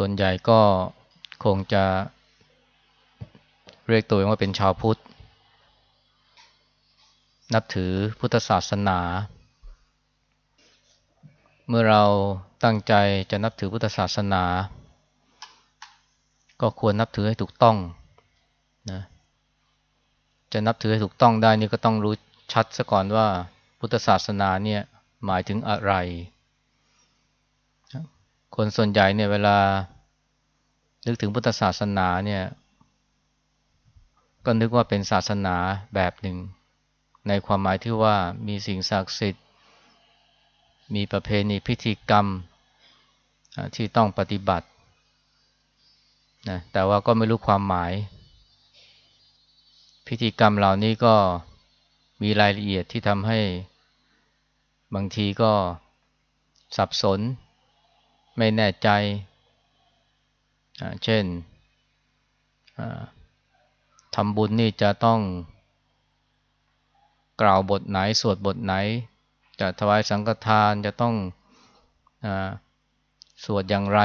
ส่วนใหญ่ก็คงจะเรียกตัวเองว่าเป็นชาวพุทธ นับถือพุทธศาสนา เมื่อเราตั้งใจจะนับถือพุทธศาสนา ก็ควรนับถือให้ถูกต้องนะจะนับถือให้ถูกต้องได้นี่ก็ต้องรู้ชัดซะก่อนว่าพุทธศาสนาเนี่ยหมายถึงอะไร คนส่วนใหญ่เนี่ยเวลา นึกถึงพุทธศาสนาเนี่ย ก็นึกว่าเป็นศาสนาแบบหนึ่ง ในความหมายที่ว่ามีสิ่งศักดิ์สิทธิ์ มีประเพณีพิธีกรรมที่ต้องปฏิบัตินะแต่ว่าก็ไม่รู้ความหมาย พิธีกรรมเหล่านี้ก็มีรายละเอียดที่ทำให้บางทีก็สับสน ไม่แน่ใจ เช่นทำบุญนี่จะต้องกล่าวบทไหน สวดบทไหน จะถวายสังฆทานจะต้องอสวดอย่างไร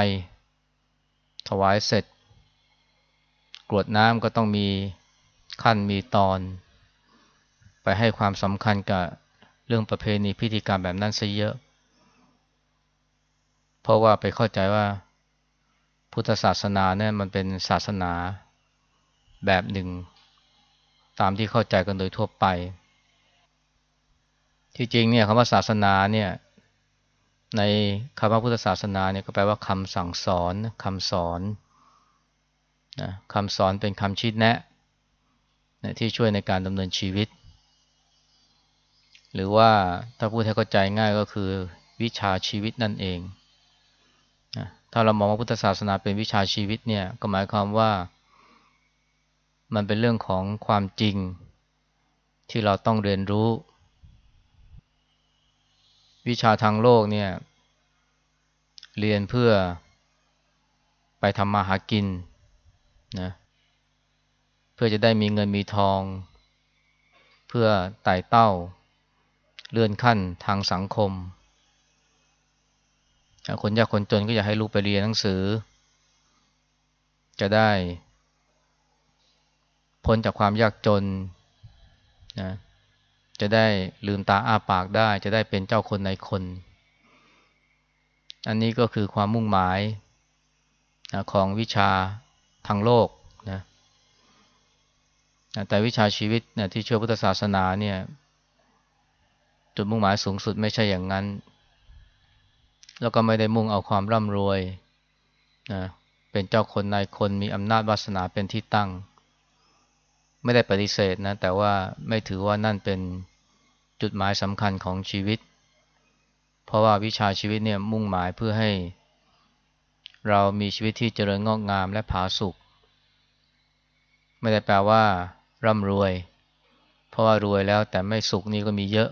ถวายเสร็จ กรวดน้ำก็ต้องมีขั้นมีตอน ไปให้ความสำคัญกับเรื่องประเพณีพิธีกรรมแบบนั้นซะเยอะ เพราะว่าไปเข้าใจว่า พุทธศาสนาเนี่ยมันเป็นศาสนาแบบหนึ่ง ตามที่เข้าใจกันโดยทั่วไป ที่จริงเนี่ยคำว่าศาสนาเนี่ยในคำว่าพุทธศาสนาเนี่ยก็แปลว่าคำสั่งสอนคำสอนนะคำสอนเป็นคำชี้แนะนะที่ช่วยในการดำเนินชีวิต หรือว่าถ้าพูดให้เข้าใจง่ายก็คือวิชาชีวิตนั่นเอง ถ้าเรามองว่าพุทธศาสนาเป็นวิชาชีวิตเนี่ยก็หมายความว่า มันเป็นเรื่องของความจริง ที่เราต้องเรียนรู้ วิชาทางโลกเนี่ย เรียนเพื่อไปทำมาหากินนะเพื่อจะได้มีเงินมีทอง เพื่อไต่เต้า เลื่อนขั้นทางสังคม คนยากคนจนก็อยากให้ลูกไปเรียนหนังสือ จะได้ พ้นจากความยากจนนะจะได้ลืมตาอ้าปากได้ จะได้เป็นเจ้าคนในคน อันนี้ก็คือความมุ่งหมายของวิชาทางโลกนะแต่วิชาชีวิตนะที่เชื่อพุทธศาสนาเนี่ยจุดมุ่งหมายสูงสุดไม่ใช่อย่างนั้น แล้วก็ไม่ได้มุ่งเอาความร่ำรวยนะเป็นเจ้าคนนายคนมีอำนาจวาสนาเป็นที่ตั้ง ไม่ได้ปฏิเสธนะแต่ว่าไม่ถือว่านั่นเป็นจุดหมายสำคัญของชีวิต เพราะว่าวิชาชีวิตเนี่ยมุ่งหมายเพื่อให้ เรามีชีวิตที่เจริญงอกงามและผาสุกไม่ได้แปลว่า ร่ำรวย เพราะว่ารวยแล้วแต่ไม่สุขนี่ก็มีเยอะ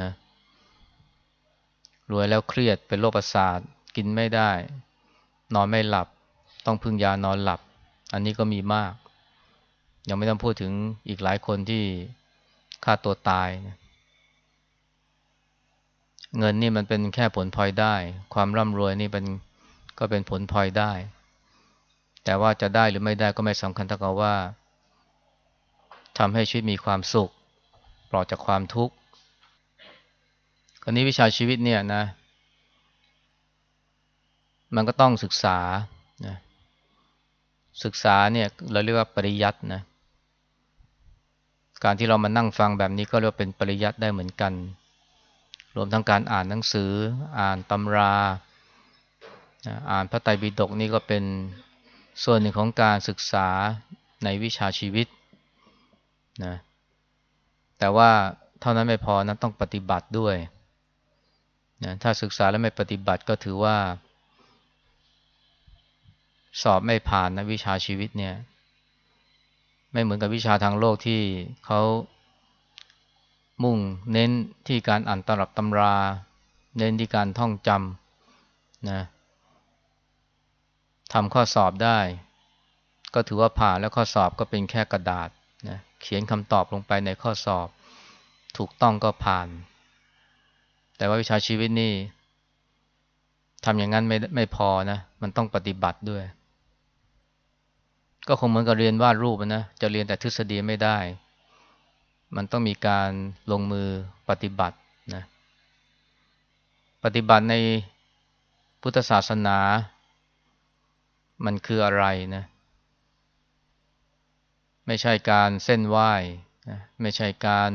นะ รวยแล้วเครียดเป็นโรคประสาทกินไม่ได้ นอนไม่หลับ ต้องพึ่งยานอนหลับ อันนี้ก็มีมาก ยังไม่ต้องพูดถึงอีกหลายคนที่ฆ่าตัวตายนะเงินนี่มันเป็นแค่ผลพลอยได้ ความร่ำรวยนี่เป็นก็เป็นผลพลอยได้ แต่ว่าจะได้หรือไม่ได้ก็ไม่สำคัญเท่ากับว่าทำให้ชีวิตมีความสุข ปลอดจากความทุกข์ คราวนี้วิชาชีวิตเนี่ยนะ มันก็ต้องศึกษานะศึกษาเนี่ยเราเรียกว่าปริยัตินะ การที่เรามานั่งฟังแบบนี้ก็เรียกว่าเป็นปริยัติได้เหมือนกัน รวมทั้งการอ่านหนังสือ อ่านตำรา อ่านพระไตรปิฎกนี่ก็เป็นส่วนหนึ่งของการศึกษาในวิชาชีวิตนะ แต่ว่าเท่านั้นไม่พอนะต้องปฏิบัติด้วย นะถ้าศึกษาแล้วไม่ปฏิบัติก็ถือว่า สอบไม่ผ่านนะวิชาชีวิตเนี่ย ไม่เหมือนกับวิชาทางโลกที่เขามุ่งเน้นที่การอ่านตำรับตำรา เน้นที่การท่องจำนะทำข้อสอบได้ ก็ถือว่าผ่านแล้วข้อสอบก็เป็นแค่กระดาษนะเขียนคำตอบลงไปในข้อสอบ ถูกต้องก็ผ่าน แต่ว่าวิชาชีวิตนี่ทำอย่างนั้นไม่ไม่พอนะ มันต้องปฏิบัติด้วย ก็คงเหมือนกับเรียนวาดรูปนะ จะเรียนแต่ทฤษฎีไม่ได้ มันต้องมีการลงมือปฏิบัตินะ ปฏิบัติในพุทธศาสนา มันคืออะไรนะ ไม่ใช่การเส้นไหว้ ไม่ใช่การ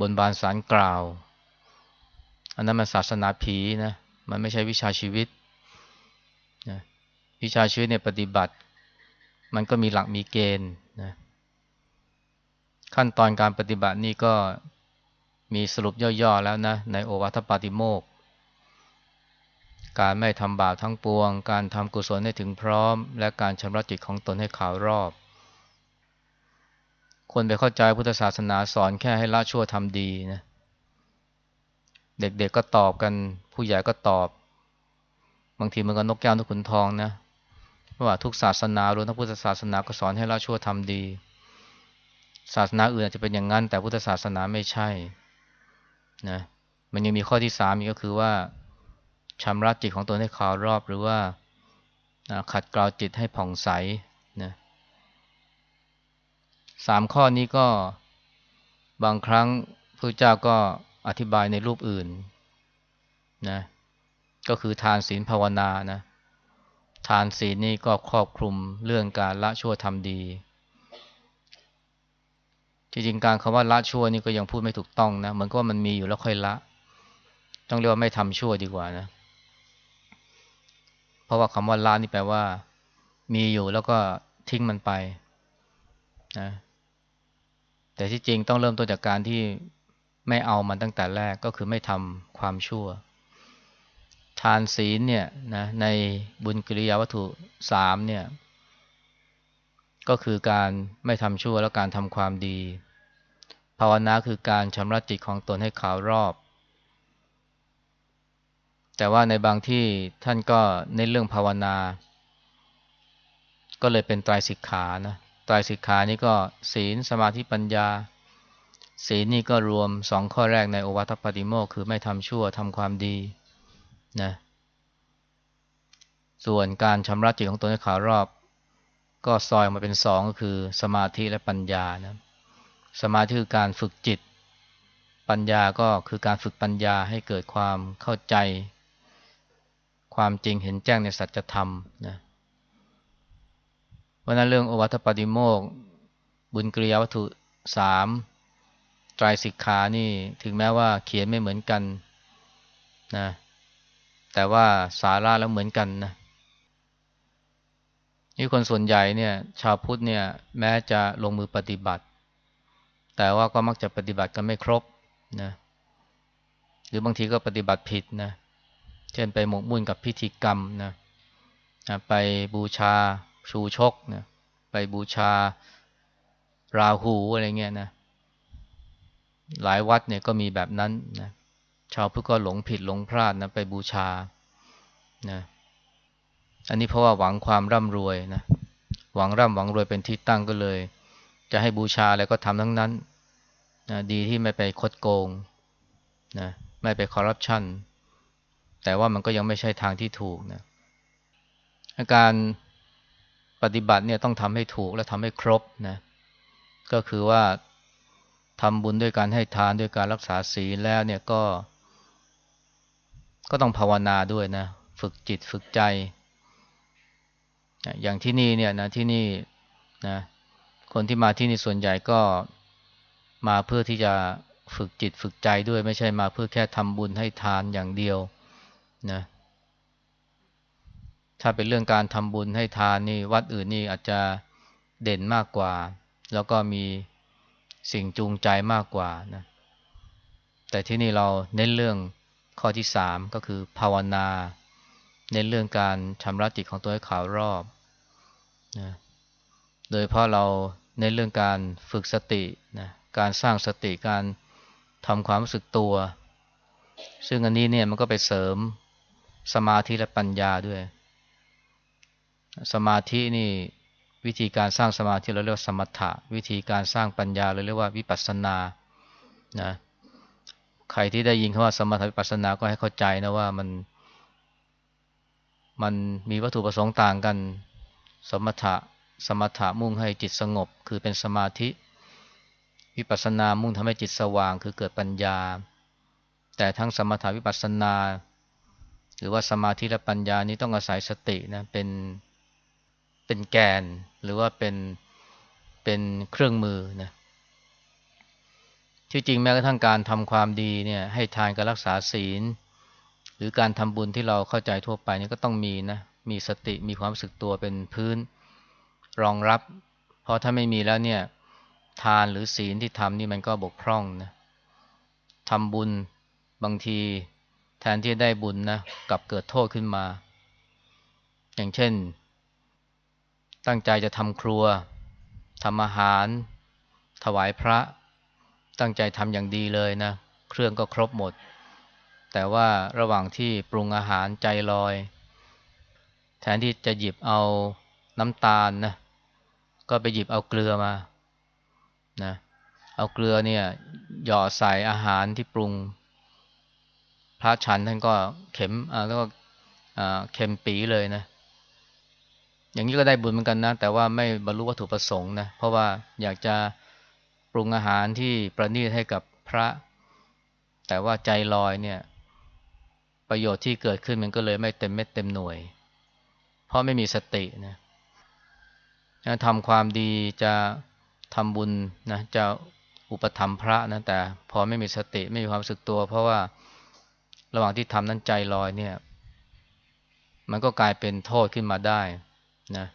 บนบานสารกล่าว อันนั้นมันศาสนาผีนะมันไม่ใช่วิชาชีวิตนะวิชาชีวิตเนี่ยปฏิบัติ มันก็มีหลักมีเกณฑ์นะขั้นตอนการปฏิบัตินี่ก็มีสรุปย่อๆแล้วนะในโอวัทปาติโมกการไม่ทำบาปทั้งปวง การทำกุศลให้ถึงพร้อม และการชำระจิตของตนให้ขาวรอบ คนไปเข้าใจพุทธศาสนาสอนแค่ให้ละชั่วทำดีนะเเด็กๆกก็ตอบกัน ผู้ใหญ่ก็ตอบ บางทีมันก็นกแก้วนกขุนทองนะว่าทุกศาสนารวมทั้งพุทธศาสนาก็สอนให้ละชั่วทำดี ศาสนาอื่นอาจจะเป็นอย่างนั้น แต่พุทธศาสนาไม่ใช่นะมันยังมีข้อที่สามอีกก็คือว่าชำระจิตของตนให้ขาวรอบหรือว่าขัดเกลาจิตให้ผ่องใสนะสามข้อนี้ก็บางครั้งพระเจ้าก็ อธิบายในรูปอื่นนะก็คือทานศีลภาวนานะทานศีลนี่ก็ครอบคลุมเรื่องการละชั่วทำดี จริงๆการคำว่าละชั่วนี่ก็ยังพูดไม่ถูกต้องนะเหมือนกับว่ามันมีอยู่แล้วค่อยละ ต้องเรียกว่าไม่ทำชั่วดีกว่านะ เพราะว่าคำว่าละนี่แปลว่า มีอยู่แล้วก็ทิ้งมันไปนะแต่ที่จริงต้องเริ่มต้นจากการที่ ไม่เอามันตั้งแต่แรกก็คือไม่ทำความชั่ว ทานศีลเนี่ยนะในบุญกิริยาวัตถุสามเนี่ยก็คือการไม่ทำชั่วแล้วการทำความดี ภาวนาคือการชำระจิตของตนให้ขาวรอบ แต่ว่าในบางที่ท่านก็ในเรื่องภาวนา ก็เลยเป็นตรายสิกขานะตรายสิกขานี่ก็ศีลสมาธิปัญญา ศีลนี่ก็รวมสองข้อแรกในโอวัตปฏิโมกคือไม่ทำชั่วทำความดีนะส่วนการชำระจิตของตนให้ขาวรอบ ก็ซอยมาเป็นสองก็คือ สมาธิและปัญญานะสมาธิคือการฝึกจิต ปัญญาก็คือการฝึกปัญญาให้เกิดความเข้าใจ ความจริงเห็นแจ้งในสัจธรรมนะวันนั้นเรื่องโอวัตปฏิโมกบุญกริยวัตถุสาม ตรสิกขานี่ถึงแม้ว่าเขียนไม่เหมือนกันนะแต่ว่าสาระแล้วเหมือนกันนะนี่คนส่วนใหญ่เนี่ย ชาวพุทธเนี่ย แม้จะลงมือปฏิบัติ แต่ว่าก็มักจะปฏิบัติกันไม่ครบนะหรือบางทีก็ปฏิบัติผิดนะเช่นไปหมกมุ่นกับพิธีกรรมนะไปบูชาชูชกนะไปบูชาราหูอะไรเงี้ยนะ หลายวัดเนี่ยก็มีแบบนั้นนะชาวพุทธก็หลงผิดหลงพลาดนะไปบูชานะอันนี้เพราะว่าหวังความร่ำรวยนะหวังร่ำหวังรวยเป็นที่ตั้งก็เลย จะให้บูชาอะไรก็ทำทั้งนั้นนะดีที่ไม่ไปคดโกงนะไม่ไปคอร์รัปชันแต่ว่ามันก็ยังไม่ใช่ทางที่ถูกนะการปฏิบัติเนี่ยต้องทำให้ถูกและทำให้ครบนะก็คือว่า ทำบุญด้วยการให้ทานด้วยการรักษาศีลแล้วเนี่ยก็ ก็ต้องภาวนาด้วยนะ ฝึกจิตฝึกใจ อย่างที่นี่เนี่ยนะที่นี่นะคนที่มาที่นี่ส่วนใหญ่ก็มาเพื่อที่จะฝึกจิตฝึกใจด้วยไม่ใช่มาเพื่อแค่ทำบุญให้ทานอย่างเดียวนะถ้าเป็นเรื่องการทำบุญให้ทานนี่วัดอื่นนี่อาจจะเด่นมากกว่า แล้วก็มี สิ่งจูงใจมากกว่านะแต่ที่นี่เราเน้นเรื่องข้อที่สามก็คือภาวนา เน้นเรื่องการชำระจิตของตัวให้ขาวรอบนะโดยเพราะเราเน้นเรื่องการฝึกสตินะการสร้างสติการทำความรู้สึกตัว ซึ่งอันนี้เนี่ยมันก็ไปเสริมสมาธิและปัญญาด้วย สมาธินี่ วิธีการสร้างสมาธิเราเรียกว่าสมถะ วิธีการสร้างปัญญาเราเรียกว่าวิปัสสนานะใครที่ได้ยินคำว่าสมถะวิปัสสนาก็ให้เข้าใจนะว่ามัน มันมีวัตถุประสงค์ต่างกัน สมถะสมถะมุ่งให้จิตสงบ คือเป็นสมาธิ วิปัสสนามุ่งทำให้จิตสว่าง คือเกิดปัญญา แต่ทั้งสมถะวิปัสสนา หรือว่าสมาธิและปัญญานี้ต้องอาศัยสตินะเป็น เป็นแกนหรือว่าเป็นเป็นเครื่องมือนะที่จริงแม้กระทั่งการทำความดีเนี่ยให้ทานการรักษาศีล หรือการทำบุญที่เราเข้าใจทั่วไปนี่ก็ต้องมีนะมีสติมีความรู้สึกตัวเป็นพื้นรองรับ เพราะถ้าไม่มีแล้วเนี่ยทานหรือศีลที่ทำนี่มันก็บกพร่องนะทำบุญบางทีแทนที่ได้บุญนะกลับเกิดโทษขึ้นมา อย่างเช่น ตั้งใจจะทำครัวทำอาหาร ถวายพระ ตั้งใจทำอย่างดีเลยนะ เครื่องก็ครบหมด แต่ว่าระหว่างที่ปรุงอาหารใจลอย แทนที่จะหยิบเอาน้ำตาลนะ ก็ไปหยิบเอาเกลือมา นะ เอาเกลือเนี่ยหยอใส่อาหารที่ปรุง พระฉันท่านก็เข็มแล้วก็เข็มปีเลยนะ อย่างนี้ก็ได้บุญเหมือนกันนะ แต่ว่าไม่บรรลุวัตถุประสงค์นะ เพราะว่าอยากจะปรุงอาหารที่ประณีตให้กับพระ แต่ว่าใจลอยเนี่ย ประโยชน์ที่เกิดขึ้นมันก็เลยไม่เต็มเม็ดเต็มหน่วย เพราะไม่มีสตินะทำความดีจะทำบุญนะจะอุปธรรมพระนะแต่พอไม่มีสติไม่มีความสึกตัว เพราะว่าระหว่างที่ทำนั้นใจลอยเนี่ย มันก็กลายเป็นโทษขึ้นมาได้ นะ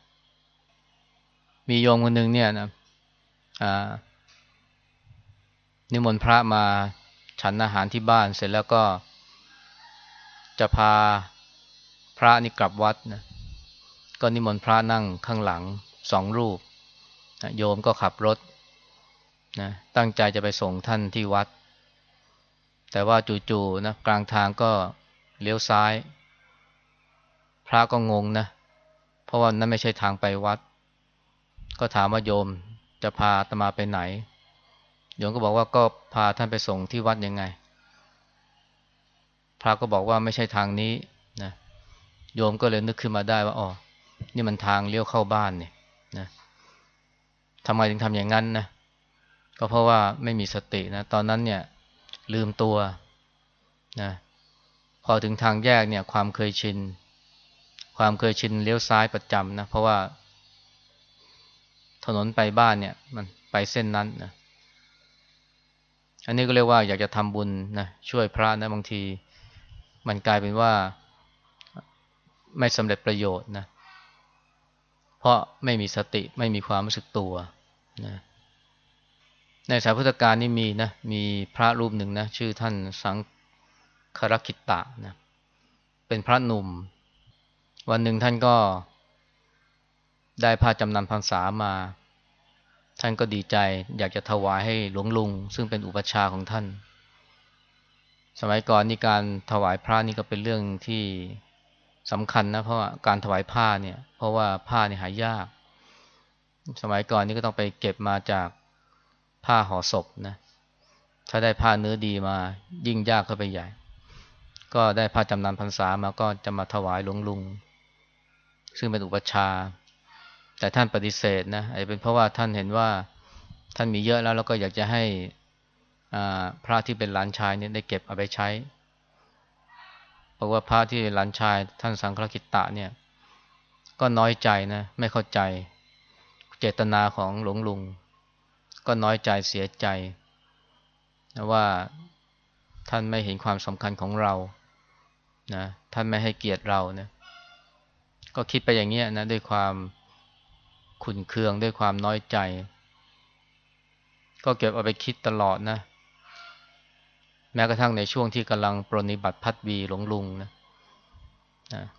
มีโยมคนหนึ่งเนี่ยนะอ่านิมนต์พระมาฉันอาหารที่บ้านเสร็จแล้วก็ จะพาพระนี่กลับวัดนะก็นิมนต์พระนั่งข้างหลังสองรูปนะโยมก็ขับรถนะตั้งใจจะไปส่งท่านที่วัด แต่ว่าจู่ๆนะกลางทางก็เลี้ยวซ้าย พระก็งงนะเพราะว่านั่นไม่ใช่ทางไปวัด ก็ถามว่าโยมจะพาตมาไปไหน โยมก็บอกว่าก็พาท่านไปส่งที่วัดยังไง พระก็บอกว่าไม่ใช่ทางนี้นะโยมก็เลยนึกขึ้นมาได้ว่าอ๋อนี่มันทางเลี้ยวเข้าบ้านเนี่ยนะทำไมถึงทำอย่างนั้นนะก็เพราะว่าไม่มีสตินะตอนนั้นเนี่ยลืมตัวนะพอถึงทางแยกเนี่ยความเคยชิน ความเคยชินเลี้ยวซ้ายประจำนะ เพราะว่า ถนนไปบ้านเนี่ย มันไปเส้นนั้นนะอันนี้ก็เรียกว่าอยากจะทำบุญนะช่วยพระนะบางที มันกลายเป็นว่า ไม่สำเร็จประโยชน์นะเพราะไม่มีสติไม่มีความรู้สึกตัวนะในสายพุทธการนี่มีนะมีพระรูปหนึ่งนะชื่อท่านสังคารคิตตะนะเป็นพระหนุ่ม วันหนึ่งท่านก็ได้พาจำนำพรรษามา ท่านก็ดีใจอยากจะถวายให้หลวงลุง ซึ่งเป็นอุปชาของท่าน สมัยก่อนนี่การถวายพระนี่ก็เป็นเรื่องที่สำคัญนะเพราะาการถวายผ้าเนี่ย เพราะว่าผ้าเนี่ยหายาก สมัยก่อนนี่ก็ต้องไปเก็บมาจากผ้าห่อศพนะ ถ้าได้ผ้าเนื้อดีมายิ่งยากเข้าไปใหญ่ ก็ได้ผ้าจำนำพรรษามาก็จะมาถวายหลวงลุง ซึ่งเป็นอุปชา แต่ท่านปฏิเสธนะอาจจะเป็นเพราะว่าท่านเห็นว่าท่านมีเยอะแล้วแล้วก็อยากจะให้พระที่เป็นหลานชายเนี่ยได้เก็บเอาไปใช้เพราะว่าพระที่หลานชาย ท่านสังฆกิตตะเนี่ย ก็น้อยใจนะไม่เข้าใจ เจตนาของหลวงลุง ก็น้อยใจเสียใจว่าท่านไม่เห็นความสำคัญของเรานะท่านไม่ให้เกียรติเราเนะ ก็คิดไปอย่างเงี้ยนะด้วยความขุนเคืองด้วยความน้อยใจ ก็เก็บเอาไปคิดตลอดนะ แม้กระทั่งในช่วงที่กำลังปรนิบัติพัดวีหลงลุงนะ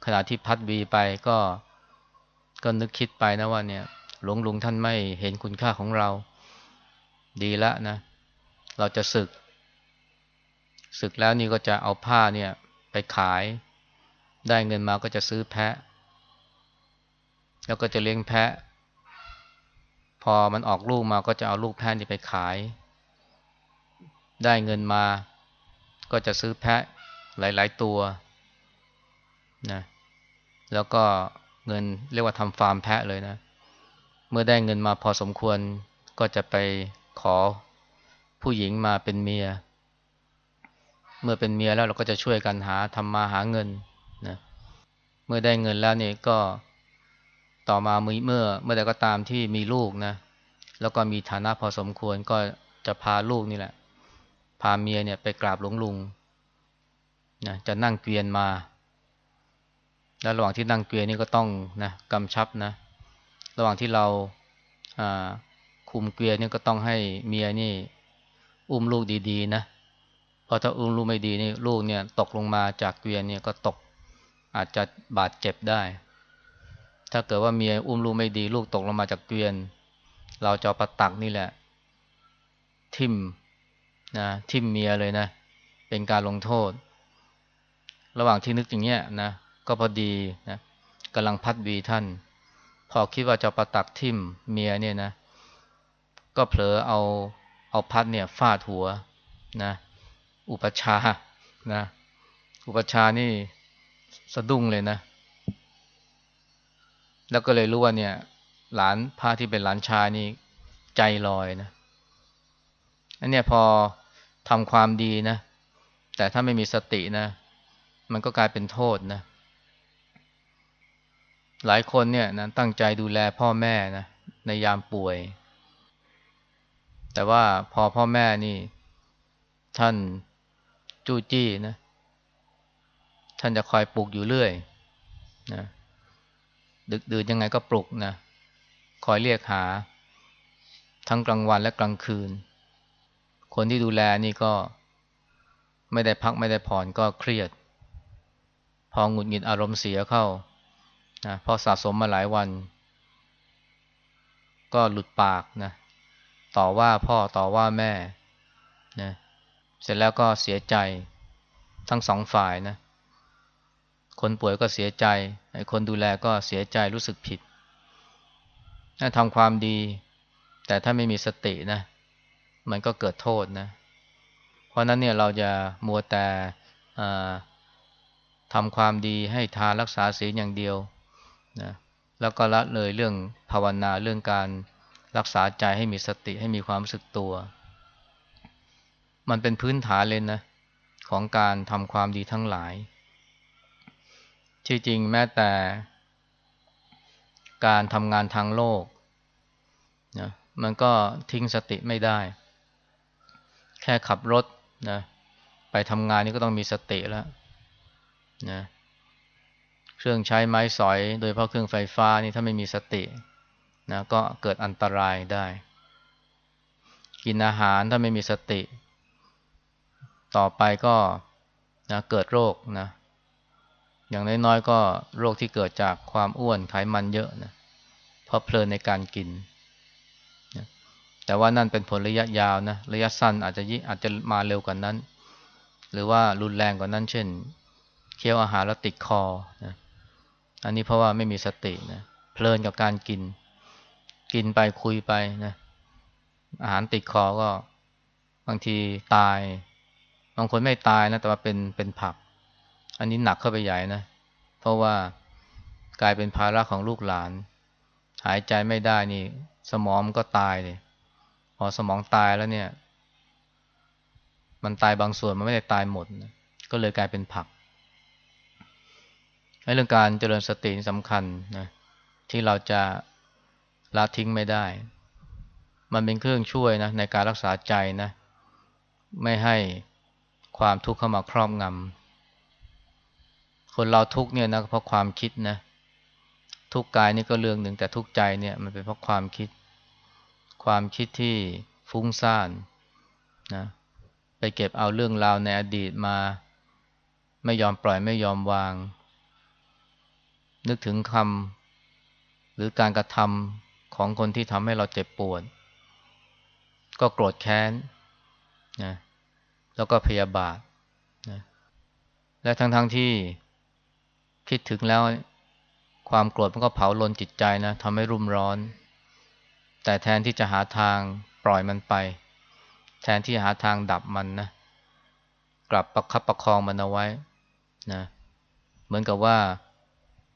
ขณะที่พัดวีไปก็ก็นึกคิดไปนะว่าเนี่ย หลวงลุงท่านไม่เห็นคุณค่าของเรา ดีล้วนะ เราจะศึก ศึกแล้วนี่ก็จะเอาผ้าเนี่ยไปขาย ได้เงินมาก็จะซื้อแพะ แล้วก็จะเลี้ยงแพะ พอมันออกลูกมาก็จะเอาลูกแพะนี่ไปขาย ได้เงินมา ก็จะซื้อแพะหลาย ๆ ตัวนะแล้วก็เงินเรียกว่าทำฟาร์มแพะเลยนะ เมื่อได้เงินมาพอสมควรก็จะไปขอผู้หญิงมาเป็นเมีย เมื่อเป็นเมียแล้วเราก็จะช่วยกันหาทำมาหาเงินนะ เมื่อได้เงินแล้วนี่ก็ ต่อมาเมื่อเมื่อใดก็ตามที่มีลูกนะ แล้วก็มีฐานะพอสมควรก็จะพาลูกนี่แหละ พาเมียเนี่ยไปกราบหลวงลุงนะจะนั่งเกวียนมา แล้วระหว่างที่นั่งเกวียนนี่ก็ต้องนะกำชับนะ ระหว่างที่เราคุมเกวียนนี่ก็ต้องให้เมียนี่ อุ้มลูกดีๆนะเพราะถ้าอุ้มลูกไม่ดีนี่ลูกเนี่ยตกลงมาจากเกวียนเนี่ยก็ตกอาจจะบาดเจ็บได้ ถ้าเกิดว่าเมียอุ้มลูกไม่ดี ลูกตกลงมาจากเกวียน เราจะปฏักนี่แหละ ทิ่มนะทิ่มเมียเลยนะ เป็นการลงโทษ ระหว่างที่นึกอย่างเงี้ยนะก็พอดีนะกำลังพัดวีท่าน พอคิดว่าจะปฏักทิ่มเมียเนี่ยนะ ก็เผลอเอาเอาพัดเนี่ยฟาดหัวนะอุปัชฌาย์นะอุปัชฌาย์นี่สะดุ้งเลยนะ แล้วก็เลยรู้ว่าเนี่ย หลานพระที่เป็นหลานชายนี่ใจลอยนะอันเนี้ยพอทำความดีนะ แต่ถ้าไม่มีสตินะ มันก็กลายเป็นโทษนะ หลายคนเนี่ยนะตั้งใจดูแลพ่อแม่นะในยามป่วย แต่ว่าพอพ่อแม่นี่ ท่านจู้จี้นะ ท่านจะคอยปลุกอยู่เรื่อยนะ ดึกดื่นยังไงก็ปลุกนะ คอยเรียกหา ทั้งกลางวันและกลางคืน คนที่ดูแลนี่ก็ไม่ได้พักไม่ได้ผ่อนก็เครียด พอหงุดหงิดอารมณ์เสียเข้านะพอสะสมมาหลายวัน ก็หลุดปากนะต่อว่าพ่อต่อว่าแม่นะเสร็จแล้วก็เสียใจทั้งสองฝ่ายนะ คนป่วยก็เสียใจคนดูแลก็เสียใจรู้สึกผิดถ้าทำความดี แต่ถ้าไม่มีสตินะ มันก็เกิดโทษนะ เพราะนั้นเนี่ยเราจะมัวแต่ทำความดีให้ทานรักษาศีลอย่างเดียวนะแล้วก็ละเลยเรื่องภาวนาเรื่องการรักษาใจให้มีสติให้มีความรู้สึกตัว มันเป็นพื้นฐานเลยนะ ของการทำความดีทั้งหลาย ที่จริงแม้แต่ การทำงานทางโลกนะมันก็ทิ้งสติไม่ได้ แค่ขับรถนะไปทำงานนี่ก็ต้องมีสติแล้วนะเครื่องใช้ไม้สอย โดยเพราะเครื่องไฟฟ้านี่ถ้าไม่มีสตินะก็เกิดอันตรายได้ กินอาหารถ้าไม่มีสติ ต่อไปก็นะเกิดโรคนะ อย่างน้อยๆก็โรคที่เกิดจากความอ้วนไขมันเยอะนะเพราะเพลินในการกินนะแต่ว่านั่นเป็นผลระยะยาวนะระยะสั้นอาจจะยิอาจจะมาเร็วกว่านั้น หรือว่ารุนแรงกว่านั้น เช่น เคี้ยวอาหารแล้วติดคอนะอันนี้เพราะว่าไม่มีสตินะเพลินกับการกิน กินไปคุยไปนะอาหารติดคอก็บางทีตาย บางคนไม่ตายนะแต่ว่าเป็นเป็นผัก อันนี้หนักเข้าไปใหญ่นะ เพราะว่ากลายเป็นภาระของลูกหลาน หายใจไม่ได้นี่ สมองก็ตายเลยพอสมองตายแล้วเนี่ย มันตายบางส่วนมันไม่ได้ตายหมดนะก็เลยกลายเป็นผักเรื่องการเจริญสติสำคัญนะที่เราจะละทิ้งไม่ได้ มันเป็นเครื่องช่วยนะในการรักษาใจนะ ไม่ให้ความทุกข์เข้ามาครอบงำ คนเราทุกเนี่ยนะเพราะความคิดนะ ทุกกายนี่ก็เรื่องหนึ่งแต่ทุกใจเนี่ยมันเป็นเพราะความคิด ความคิดที่ฟุ้งซ่านนะไปเก็บเอาเรื่องราวในอดีตมา ไม่ยอมปล่อยไม่ยอมวาง นึกถึงคำหรือการกระทำของคนที่ทำให้เราเจ็บปวด ก็โกรธแค้นนะแล้วก็พยาบาทนะและทั้งๆทที่ คิดถึงแล้วความโกรธมันก็เผาลนจิตใจนะทำให้รุ่มร้อน แต่แทนที่จะหาทางปล่อยมันไป แทนที่จะหาทางดับมันนะ กลับประคับประคองมันเอาไว้นะเหมือนกับว่า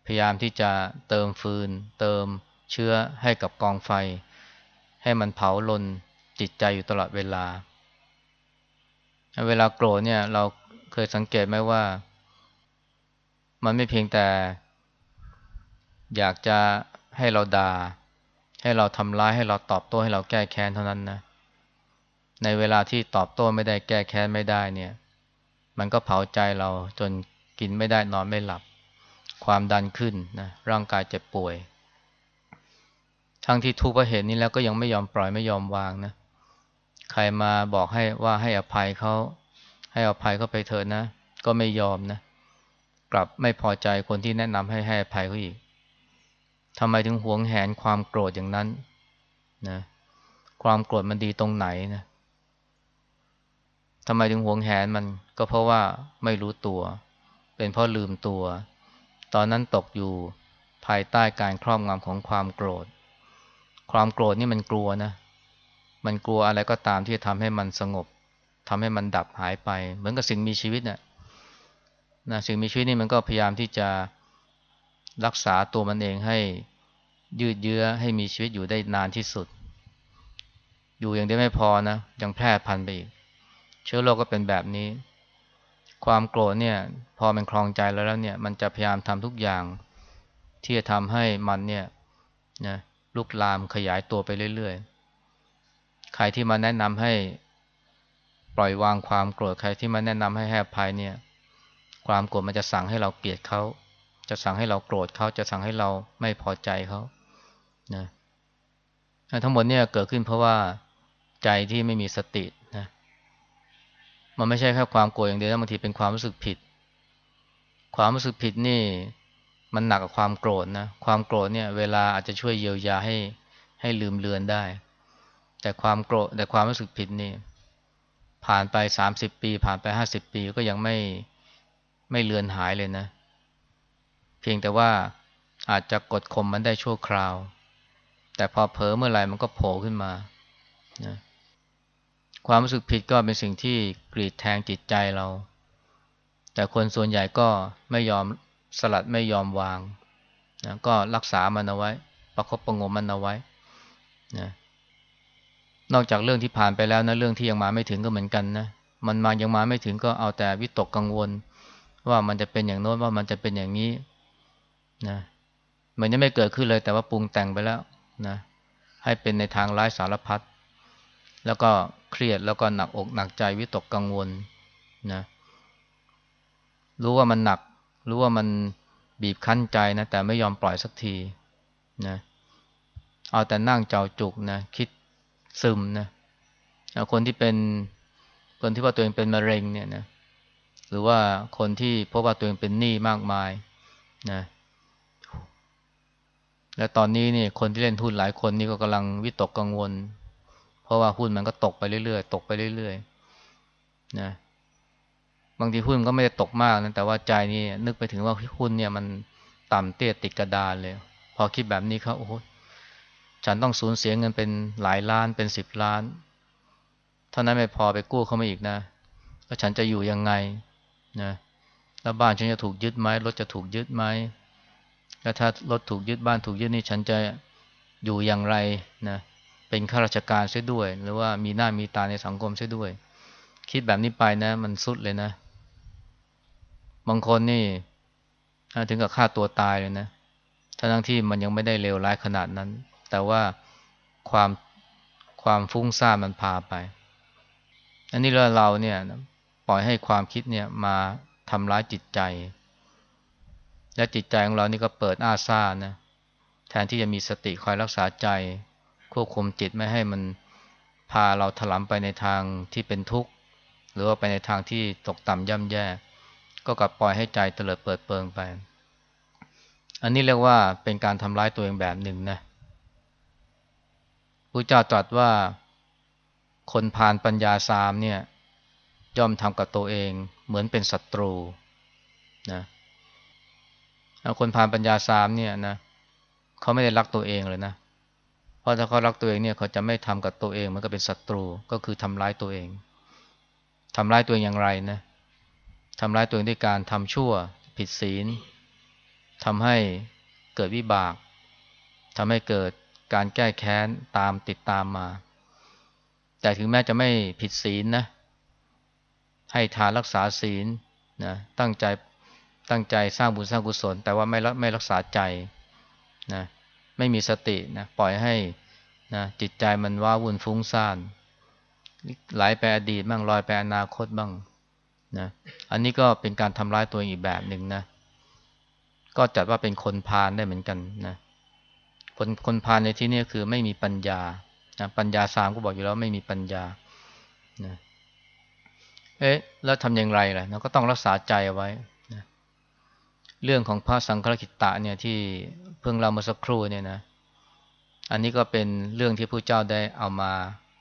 พยายามที่จะเติมฟืน เติมเชื้อให้กับกองไฟ ให้มันเผาลนจิตใจอยู่ตลอดเวลา เวลาโกรธเนี่ยเราเคยสังเกตไหมว่า มันไม่เพียงแต่ อยากจะให้เราดา่าให้เราทำร้ายให้เราตอบโต้ให้เราแก้แค้นเท่านั้นนะในเวลาที่ตอบโต้ไม่ได้แก้แค้นไม่ได้เนี่ย มันก็เผาใจเราจนกินไม่ได้นอนไม่หลับ ความดันขึ้นนะร่างกายเจ็บป่วย ทั้งที่ทุกข์เพราะเหตุนี้แล้วก็ยังไม่ยอมปล่อยไม่ยอมวางนะใครมาบอกให้ว่าให้อภัยเขาให้อภัยเขาไปเถอะนะ ก็ไม่ยอมนะ กลับไม่พอใจคนที่แนะนำให้ให้อภัยเขาอีกทำไมถึงหวงแหนความโกรธอย่างนั้นนะความโกรธมันดีตรงไหนนะทำไมถึงหวงแหนมันก็เพราะว่าไม่รู้ตัว เป็นเพราะลืมตัว ตอนนั้นตกอยู่ภายใต้การครอบงำของความโกรธ ความโกรธนี่มันกลัวนะ มันกลัวอะไรก็ตามที่จะทำให้มันสงบทำให้มันดับหายไป เหมือนกับสิ่งมีชีวิตเนะ่ย นะสิ่งมีชีวิตนี่มันก็พยายามที่จะรักษาตัวมันเองให้ยืดเยื้อให้มีชีวิตอยู่ได้นานที่สุด อยู่อย่างเดียวไม่พอนะยังแพร่พันธุ์ไปอีก เชื้อโรคก็เป็นแบบนี้ ความโกรธเนี่ย พอมันคลองใจแล้วแล้วเนี่ย มันจะพยายามทำทุกอย่าง ที่จะทำให้มันเนี่ยนะลุกลามขยายตัวไปเรื่อยๆ ใครที่มาแนะนำให้ปล่อยวางความโกรธใครที่มาแนะนำให้แหบภัยเนี่ย ความโกรธมันจะสั่งให้เราเกลียดเขา จะสั่งให้เราโกรธเขาจะสั่งให้เราไม่พอใจเขานะทั้งหมดเนี่ยเกิดขึ้นเพราะว่าใจที่ไม่มีสตินะมันไม่ใช่แค่ความโกรธอย่างเดียวบางทีเป็นความรู้สึกผิด ความรู้สึกผิดนี่มันหนักกว่าความโกรธนะความโกรธเนี่ยเวลาอาจจะช่วยเยียวยาให้ให้ลืมเลือนได้ แต่ความโกรธแต่ความรู้สึกผิดนี่ผ่านไปสามสิบปี ผ่านไปห้าสิบปีก็ยังไม่ ไม่เลือนหายเลยนะ เพียงแต่ว่าอาจจะกดข่มมันได้ชั่วคราว แต่พอเผลอเมื่อไหร่มันก็โผล่ขึ้นมานะความรู้สึกผิดก็เป็นสิ่งที่กรีดแทงจิตใจเรา แต่คนส่วนใหญ่ก็ไม่ยอมสลัดไม่ยอมวางนะก็รักษามันเอาไว้ ประคบประงมมันเอาไว้นะนอกจากเรื่องที่ผ่านไปแล้วนะเรื่องที่ยังมาไม่ถึงก็เหมือนกันนะมันมายังมาไม่ถึงก็เอาแต่วิตกกังวล ว่ามันจะเป็นอย่างโน้นว่ามันจะเป็นอย่างนี้นะมันยังไม่เกิดขึ้นเลยแต่ว่าปรุงแต่งไปแล้วนะให้เป็นในทางร้ายสารพัดแล้วก็เครียดแล้วก็หนักอกหนักใจวิตกกังวลนะรู้ว่ามันหนัก รู้ว่ามันบีบคั้นใจนะแต่ไม่ยอมปล่อยสักทีนะเอาแต่นั่งเจ้าจุกนะคิดซึมนะคนที่เป็นคนที่ว่าตัวเองเป็นมะเร็งเนี่ยนะ รือว่าคนที่พบว่าตัวเองเป็นหนี้มากมายนะและตอนนี้นี่คนที่เล่นทุนหลายคนนี่ก็กำลังวิตกกังวล เพราะว่าหุ้นมันก็ตกไปเรื่อยๆ ตกไปเรื่อยๆนะบางทีหุ้นก็ไม่ได้ตกมากนะแต่ว่าใจนี่นึกไปถึงว่าหุ้นเนี่ยมันต่ำเตี้ยติดกระดานเลย พอคิดแบบนี้เขาโอ้โหฉันต้องสูญเสียเงินเป็นหลายล้านเป็นสิบล้าน เท่านั้นไม่พอไปกู้เขามาอีกนะแล้วฉันจะอยู่ยังไง นะแล้วบ้านฉันจะถูกยึดไหมรถจะถูกยึดไหมแล้วถ้ารถถูกยึดบ้านถูกยึดนี่ฉันจะอยู่อย่างไรนะเป็นข้าราชการเสียด้วย หรือว่ามีหน้ามีตาในสังคมเสียด้วย คิดแบบนี้ไปนะ มันสุดเลยนะ บางคนนี่ถึงกับฆ่าตัวตายเลยนะทั้งที่มันยังไม่ได้เลวร้ายขนาดนั้น แต่ว่าความความฟุ้งซ่านมันพาไป อันนี้เราเราเนี่ย ปล่อยให้ความคิดเนี่ยมาทำร้ายจิตใจ และจิตใจของเรานี่ก็เปิดอ้าซ่านะแทนที่จะมีสติคอยรักษาใจ ควบคุมจิตไม่ให้มันพาเราถลำไปในทางที่เป็นทุกข์ หรือว่าไปในทางที่ตกต่ำย่ำแย่ ก็กลับปล่อยให้ใจเตลิดเปิดเปิงไป อันนี้เรียกว่าเป็นการทำร้ายตัวเองแบบหนึ่งนะพระเจ้าตรัสว่าคนผ่านปัญญาสามเนี่ย ย่อมทำกับตัวเองเหมือนเป็นศัตรูนะคนผ่านปัญญาสามเนี่ยนะเขาไม่ได้รักตัวเองเลยนะเพราะถ้าเขารักตัวเองเนี่ยเขาจะไม่ทำกับตัวเองมันก็เป็นศัตรูก็คือทำร้ายตัวเองทำร้ายตัวเองอย่างไรนะทำร้ายตัวเองด้วยการทำชั่ว ผิดศีลทำให้เกิดวิบากทำให้เกิดการแก้แค้นตามติดตามมา แต่ถึงแม้จะไม่ผิดศีลนะ ให้ทานรักษาศีลนะตั้งใจตั้งใจสร้างบุญสร้างกุศล แต่ว่าไม่ไม่รักษาใจนะไม่มีสตินะปล่อยให้นะจิตใจมันว้าวุ่นฟุ้งซ่านไหลไปอดีตบ้างลอยไปอนาคตบ้างนะอันนี้ก็เป็นการทำร้ายตัวเองอีกแบบหนึ่งนะก็จัดว่าเป็นคนพาลได้เหมือนกันนะคนคนพาลในที่นี้คือไม่มีปัญญานะปัญญาสามก็บอกอยู่แล้วไม่มีปัญญานะ เอ๊ะ แล้วทำอย่างไรล่ะเราก็ต้องรักษาใจไว้นะเรื่องของพระสังฆกิตตะเนี่ยที่เพิ่งเรามาสักครู่เนี่ยนะ อันนี้ก็เป็นเรื่องที่พระเจ้าได้เอามา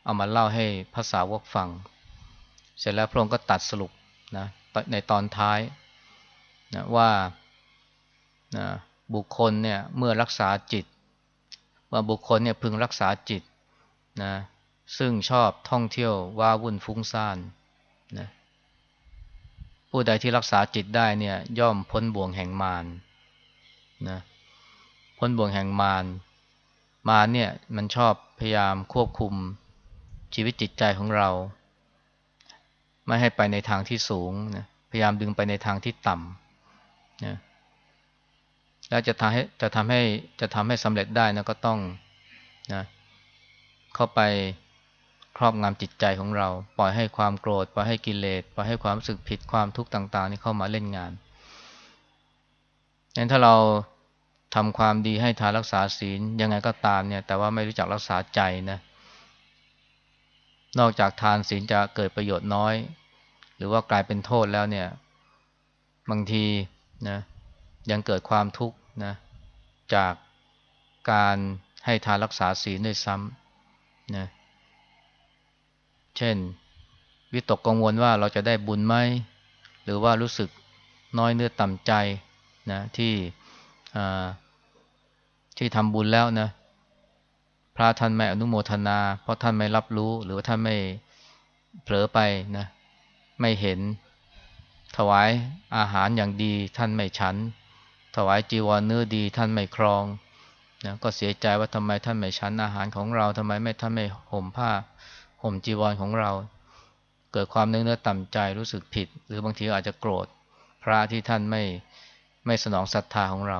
เอามาเล่าให้ภาษาวกฟัง เสร็จแล้วพระองค์ก็ตัดสรุปนะในตอนท้ายนะว่านะบุคคลเนี่ยเมื่อรักษาจิต ว่าบุคคลเนี่ยพึงรักษาจิตนะซึ่งชอบท่องเที่ยวว่าวุ่นฟุ้งซ่าน นะผู้ใดที่รักษาจิตได้เนี่ย ย่อมพ้นบ่วงแห่งมารนะพ้นบ่วงแห่งมารมารเนี่ยมันชอบพยายามควบคุมชีวิตจิตใจของเรา ไม่ให้ไปในทางที่สูงนะพยายามดึงไปในทางที่ต่ำนะแล้วจะทำให้จะทำให้จะทำให้สำเร็จได้นะก็ต้องนะเข้าไป ครอบงำจิตใจของเรา ปล่อยให้ความโกรธ ปล่อยให้กิเลส ปล่อยให้ความรู้สึกผิดความทุกข์ต่าง ๆ นี่เข้ามาเล่นงานงั้นถ้าเราทำความดีให้ทานรักษาศีลยังไงก็ตามเนี่ย แต่ว่าไม่รู้จักรักษาใจนะ นอกจากทานศีลจะเกิดประโยชน์น้อย หรือว่ากลายเป็นโทษแล้วเนี่ย บางทีนะยังเกิดความทุกข์นะจากการให้ทานรักษาศีลด้วยซ้ำนะเช่น วิตกกังวลว่าเราจะได้บุญไหม หรือว่ารู้สึกน้อยเนื้อต่ำใจนะที่ที่ทำบุญแล้วนะพระท่านไม่อนุโมทนา เพราะท่านไม่รับรู้หรือว่าท่านไม่เผลอไปนะไม่เห็น ถวายอาหารอย่างดีท่านไม่ฉัน ถวายจีวรเนื้อดีท่านไม่ครองนะก็เสียใจว่าทำไมท่านไม่ฉันอาหารของเราทำไมไม่ท่านไม่ห่มผ้า ห่มจีวรของเรา เกิดความเนื้อเนื้อต่ำใจรู้สึกผิด หรือบางทีอาจจะโกรธพระที่ท่านไม่ไม่สนองศรัทธาของเรา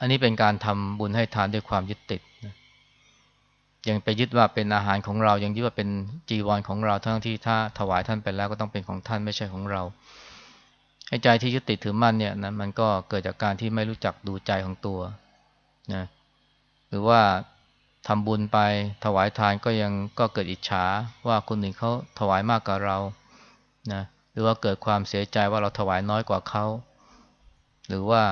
อันนี้เป็นการทำบุญให้ทานด้วยความยึดติดยังไปยึดว่าเป็นอาหารของเรา ยังยึดว่าเป็นจีวรของเราทั้งที่ถ้าถวายท่านไปแล้วก็ต้องเป็นของท่านไม่ใช่ของเราไอ้ใจที่ยึดติดถือมั่นเนี่ยนะมันก็เกิดจากการที่ไม่รู้จักดูใจของตัวนะหรือว่า ทำบุญไปถวายทานก็ยังก็เกิดอิจฉาว่าคนอื่นเขาถวายมากกว่าเรานะหรือว่าเกิดความเสียใจว่าเราถวายน้อยกว่าเขาหรือว่า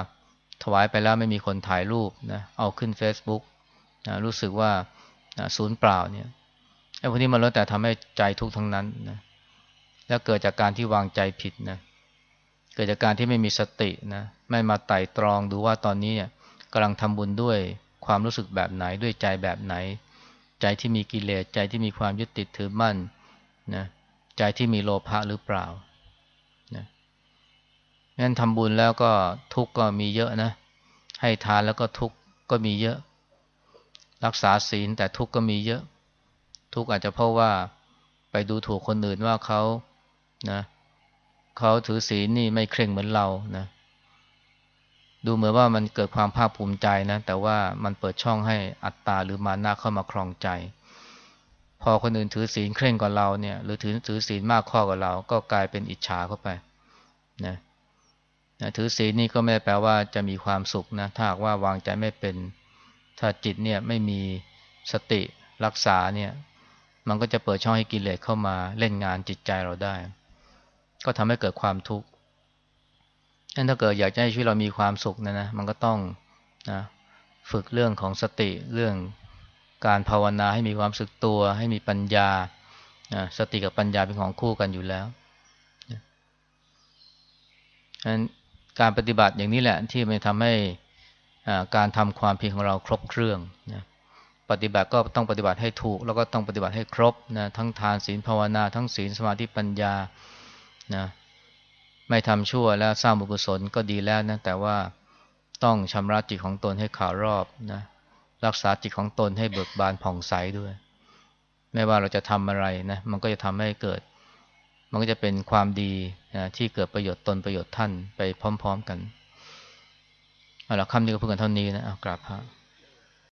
ถวายไปแล้วไม่มีคนถ่ายรูปนะเอาขึ้น Facebook นะรู้สึกว่านะศูนย์เปล่าเนี่ยไอ้พวกนี้มันล้วแต่ทำให้ใจทุกข์ทั้งนั้นนะแล้วเกิดจากการที่วางใจผิดนะเกิดจากการที่ไม่มีสตินะไม่มาไต่ตรองดูว่าตอนนี้กำลังทำบุญด้วย ความรู้สึกแบบไหนด้วยใจแบบไหน ใจที่มีกิเลสใจที่มีความยึดติดถือมั่นนะใจที่มีโลภะหรือเปล่านะงั้นทำบุญแล้วก็ทุกข์ก็มีเยอะนะ ให้ทานแล้วก็ทุกข์ก็มีเยอะ รักษาศีลแต่ทุกข์ก็มีเยอะ ทุกข์อาจจะเพราะว่าไปดูถูกคนอื่นว่าเขานะเขาถือศีลนี่ไม่เคร่งเหมือนเรานะ ดูเหมือนว่ามันเกิดความภาคภูมิใจนะแต่ว่ามันเปิดช่องให้อัตตาหรือมานะเข้ามาครองใจ พอคนอื่นถือศีลเคร่งกว่าเราเนี่ยหรือถือถือศีลมากข้อกว่าเรา ก็กลายเป็นอิจฉาเข้าไปนะนะถือศีลนี่ก็ไม่ได้แปลว่าจะมีความสุขนะถ้าหากว่าวางใจไม่เป็นถ้าจิตเนี่ยไม่มีสติรักษาเนี่ยมันก็จะเปิดช่องให้กิเลสเข้ามาเล่นงานจิตใจเราได้ ก็ทำให้เกิดความทุกข์ นั้นถ้าเกิดอยากจะให้ชีวิตเรามีความสุขนะนะมันก็ต้องนะฝึกเรื่องของสติเรื่องการภาวนาให้มีความสึกตัว ให้มีปัญญาสติกับปัญญาเป็นของคู่กันอยู่แล้วนั้นการปฏิบัติอย่างนี้แหละที่มันทำให้การทำความเพียรของเราครบเครื่องนะปฏิบัติก็ต้องปฏิบัติให้ถูก แล้วก็ต้องปฏิบัติให้ครบนะทั้งทานศีลภาวนา ทั้งศีลสมาธิปัญญานะ ไม่ทำชั่วแล้วสร้างบุญกุศลก็ดีแล้วนะแต่ว่าต้องชำระจิตของตนให้ขาวรอบนะรักษาจิตของตนให้เบิกบานผ่องใสด้วย ไม่ว่าเราจะทำอะไรนะมันก็จะทำให้เกิด มันก็จะเป็นความดีนะที่เกิดประโยชน์ตนประโยชน์ท่านไปพร้อม ๆ กันเอาละคำนี้ก็เพื่อกันเท่านี้นะเอากราบพระ